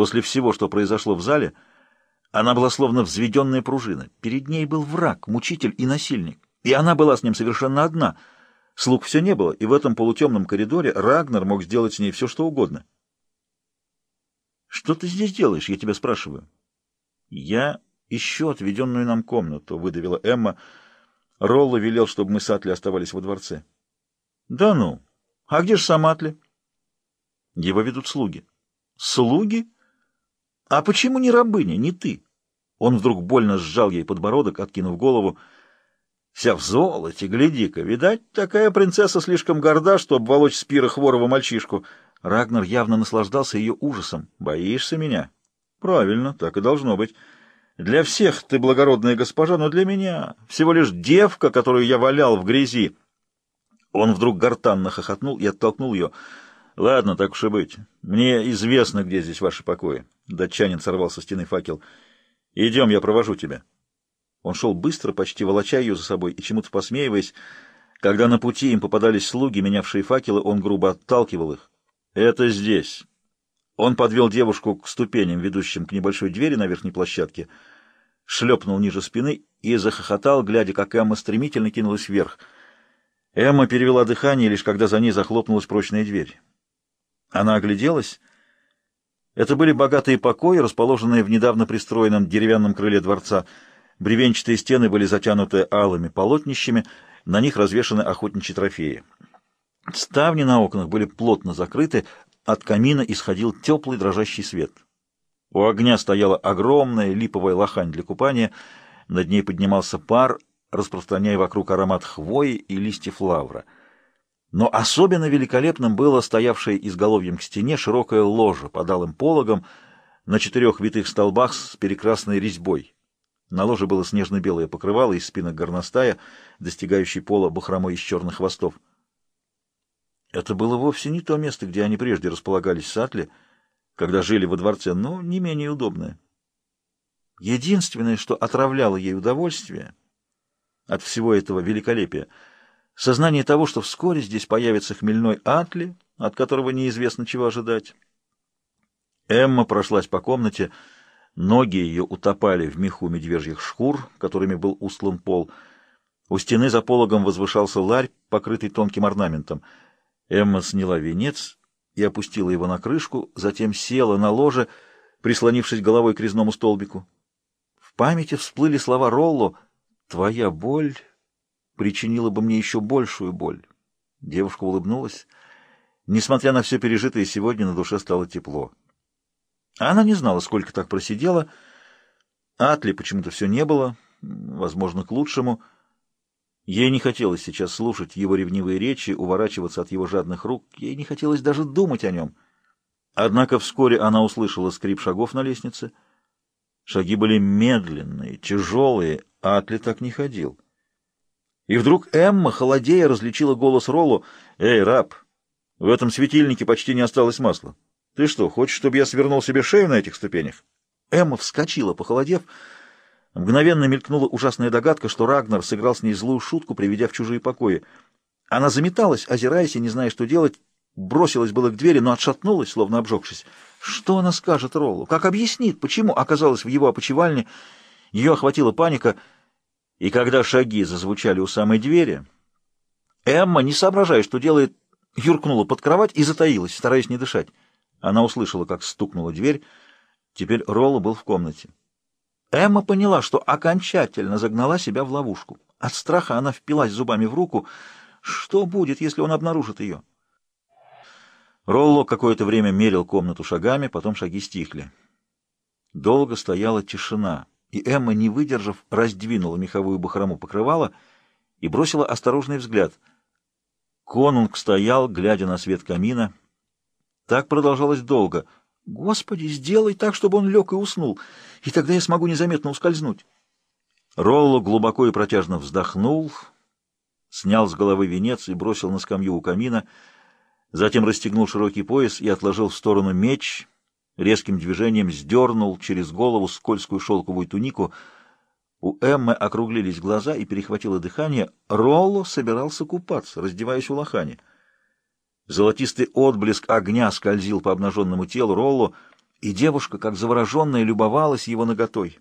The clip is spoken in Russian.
После всего, что произошло в зале, она была словно взведенная пружина. Перед ней был враг, мучитель и насильник. И она была с ним совершенно одна. Слуг все не было, и в этом полутемном коридоре Рагнар мог сделать с ней все, что угодно. «Что ты здесь делаешь, я тебя спрашиваю?» «Я ищу отведенную нам комнату», — выдавила Эмма. Ролло велел, чтобы мы с Атли оставались во дворце. «Да ну! А где же сам Атли?» «Его ведут слуги». «Слуги? А почему не рабыня, не ты?» Он вдруг больно сжал ей подбородок, откинув голову. «Вся в золоте, гляди-ка! Видать, такая принцесса слишком горда, что обволочь с пира хворого мальчишку». Рагнар явно наслаждался ее ужасом. «Боишься меня?» «Правильно, так и должно быть. Для всех ты благородная госпожа, но для меня всего лишь девка, которую я валял в грязи». Он вдруг гортанно хохотнул и оттолкнул ее. «Ладно, так уж и быть. Мне известно, где здесь ваши покои». Датчанин сорвал со стены факел. «Идем, я провожу тебя». Он шел быстро, почти волоча ее за собой и чему-то посмеиваясь. Когда на пути им попадались слуги, менявшие факелы, он грубо отталкивал их. «Это здесь». Он подвел девушку к ступеням, ведущим к небольшой двери на верхней площадке, шлепнул ниже спины и захохотал, глядя, как Эмма стремительно кинулась вверх. Эмма перевела дыхание, лишь когда за ней захлопнулась прочная дверь. Она огляделась. Это были богатые покои, расположенные в недавно пристроенном деревянном крыле дворца. Бревенчатые стены были затянуты алыми полотнищами, на них развешаны охотничьи трофеи. Ставни на окнах были плотно закрыты, от камина исходил теплый дрожащий свет. У огня стояла огромная липовая лохань для купания, над ней поднимался пар, распространяя вокруг аромат хвои и листьев лавра — но особенно великолепным было стоявшее изголовьем к стене широкое ложе под алым пологом на четырех витых столбах с перекрасной резьбой. На ложе было снежно-белое покрывало из спинок горностая, достигающий пола бахромой из черных хвостов. Это было вовсе не то место, где они прежде располагались в Сатле, когда жили во дворце, но не менее удобное. Единственное, что отравляло ей удовольствие от всего этого великолепия — Сознание того, что вскоре здесь появится хмельной Атли, от которого неизвестно чего ожидать. Эмма прошлась по комнате, ноги ее утопали в меху медвежьих шкур, которыми был устлан пол. У стены за пологом возвышался ларь, покрытый тонким орнаментом. Эмма сняла венец и опустила его на крышку, затем села на ложе, прислонившись головой к резному столбику. В памяти всплыли слова Ролло «Твоя боль...» причинила бы мне еще большую боль. Девушка улыбнулась. Несмотря на все пережитое сегодня, на душе стало тепло. Она не знала, сколько так просидела. Атли почему-то все не было, возможно, к лучшему. Ей не хотелось сейчас слушать его ревнивые речи, уворачиваться от его жадных рук. Ей не хотелось даже думать о нем. Однако вскоре она услышала скрип шагов на лестнице. Шаги были медленные, тяжелые, Атли так не ходил. И вдруг Эмма, холодея, различила голос Роллу. «Эй, раб, в этом светильнике почти не осталось масла. Ты что, хочешь, чтобы я свернул себе шею на этих ступенях?» Эмма вскочила, похолодев. Мгновенно мелькнула ужасная догадка, что Рагнар сыграл с ней злую шутку, приведя в чужие покои. Она заметалась, озираясь и не зная, что делать, бросилась было к двери, но отшатнулась, словно обжегшись. Что она скажет Роллу? Как объяснит, почему оказалась в его опочивальне? Ее охватила паника — и когда шаги зазвучали у самой двери, Эмма, не соображая, что делает, юркнула под кровать и затаилась, стараясь не дышать. Она услышала, как стукнула дверь. Теперь Ролла был в комнате. Эмма поняла, что окончательно загнала себя в ловушку. От страха она впилась зубами в руку. Что будет, если он обнаружит ее? Ролло какое-то время мерил комнату шагами, потом шаги стихли. Долго стояла тишина и Эмма, не выдержав, раздвинула меховую бахрому покрывала и бросила осторожный взгляд. Конунг стоял, глядя на свет камина. Так продолжалось долго. «Господи, сделай так, чтобы он лег и уснул, и тогда я смогу незаметно ускользнуть». Ролло глубоко и протяжно вздохнул, снял с головы венец и бросил на скамью у камина, затем расстегнул широкий пояс и отложил в сторону меч — резким движением сдернул через голову скользкую шелковую тунику. У Эммы округлились глаза и перехватило дыхание. Ролло собирался купаться, раздеваясь у лохани. Золотистый отблеск огня скользил по обнаженному телу Ролло, и девушка, как завороженная, любовалась его наготой.